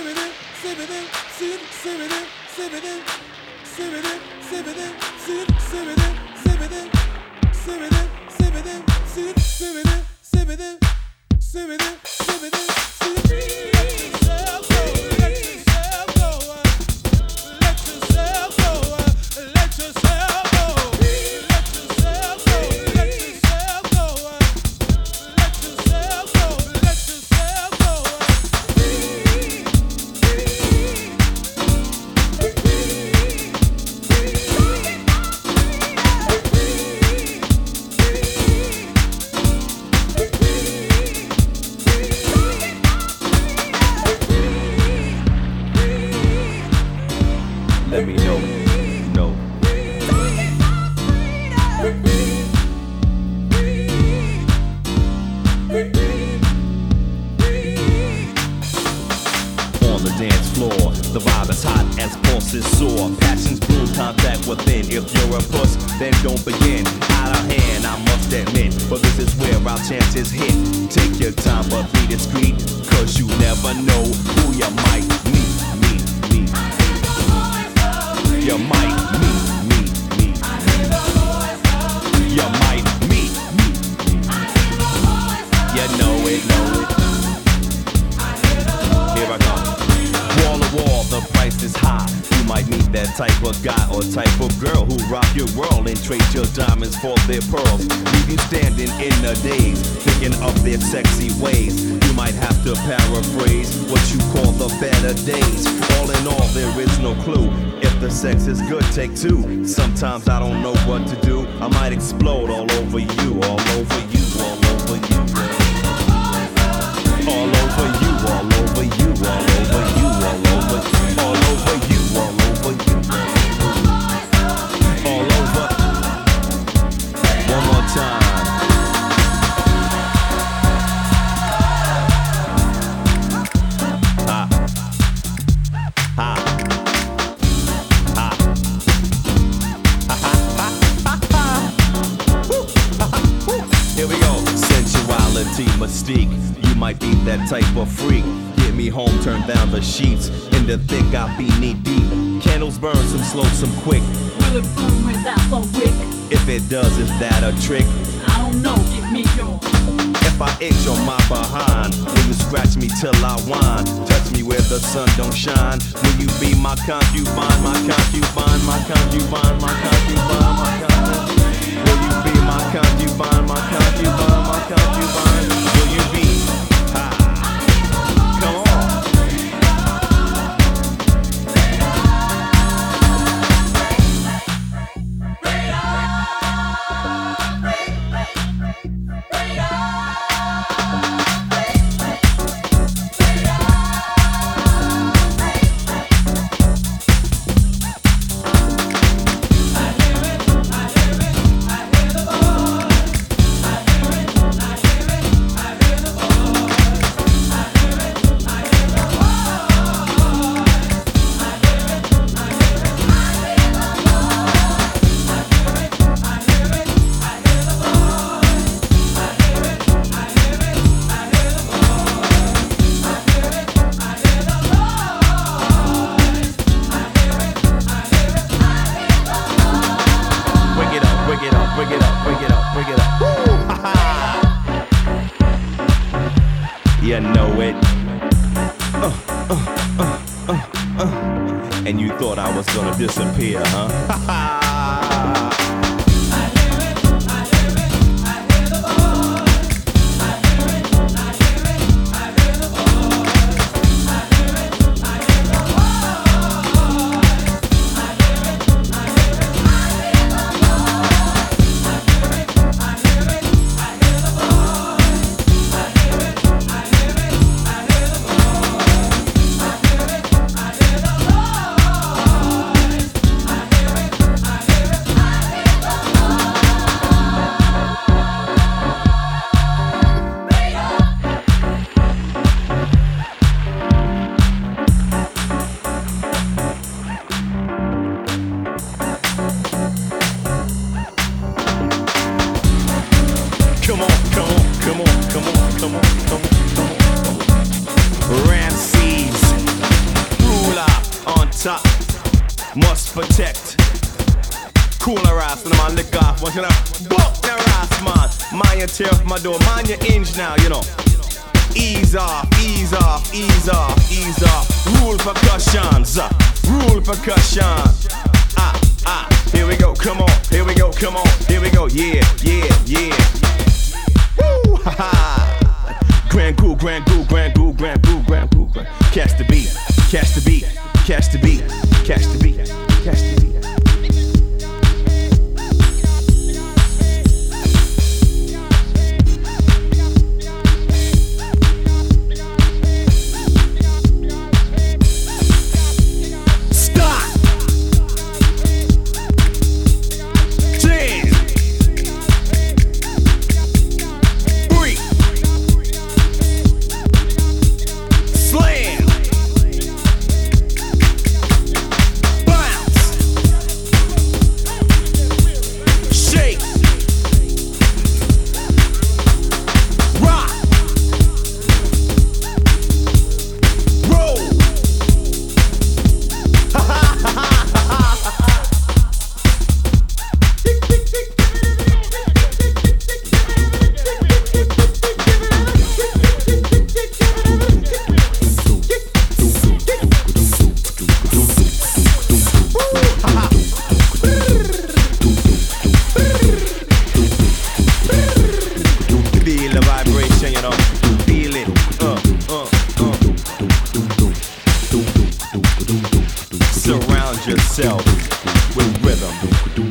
Sebede, sebede, sir, sebede, sebede, sebede, sebede, sebede. as hot as pulses soar. Passions brew, contact within. If you're a puss, then don't begin. Out of hand, I must admit. But this is where our chances hit. Take your time, but be discreet. Cause you never know who you might meet. Meet, meet. You might meet, meet, meet. You might meet, meet. You know it, know might meet that type of guy or type of girl who rock your world and trade your diamonds for their pearls. Leave you standing in the daze, thinking of their sexy ways. You might have to paraphrase what you call the better days. All in all, there is no clue. If the sex is good, take two. Sometimes I don't know what to do. I might explode all over you, all over you mystique. You might be that type of freak. Get me home, turn down the sheets. In the thick, I be knee deep. Candles burn, some slow, some quick. Will it burn without a wick? If it does, is that a trick? I don't know, give me your. If I itch on my behind, will you scratch me till I whine. Touch me where the sun don't shine. Will you be my concubine, my concubine? and you thought I was gonna disappear, huh? must protect. Cooler ass, I'm lick off. Want you know? Buck their ass, man. Mind your tear off my door. Mind your inch now, you know. Ease off, ease off, ease off, ease off. Rule percussions, uh, rule percussion. Ah, ah, here we go, come on, here we go, come on, here we go, yeah, yeah, yeah. Woo, ha ha. Grand cool, grand cool, grand cool, grand cool, grand cool, grand. Catch the beat, catch the beat, catch the beat, catch the beat, catch the beat. Yourself with rhythm.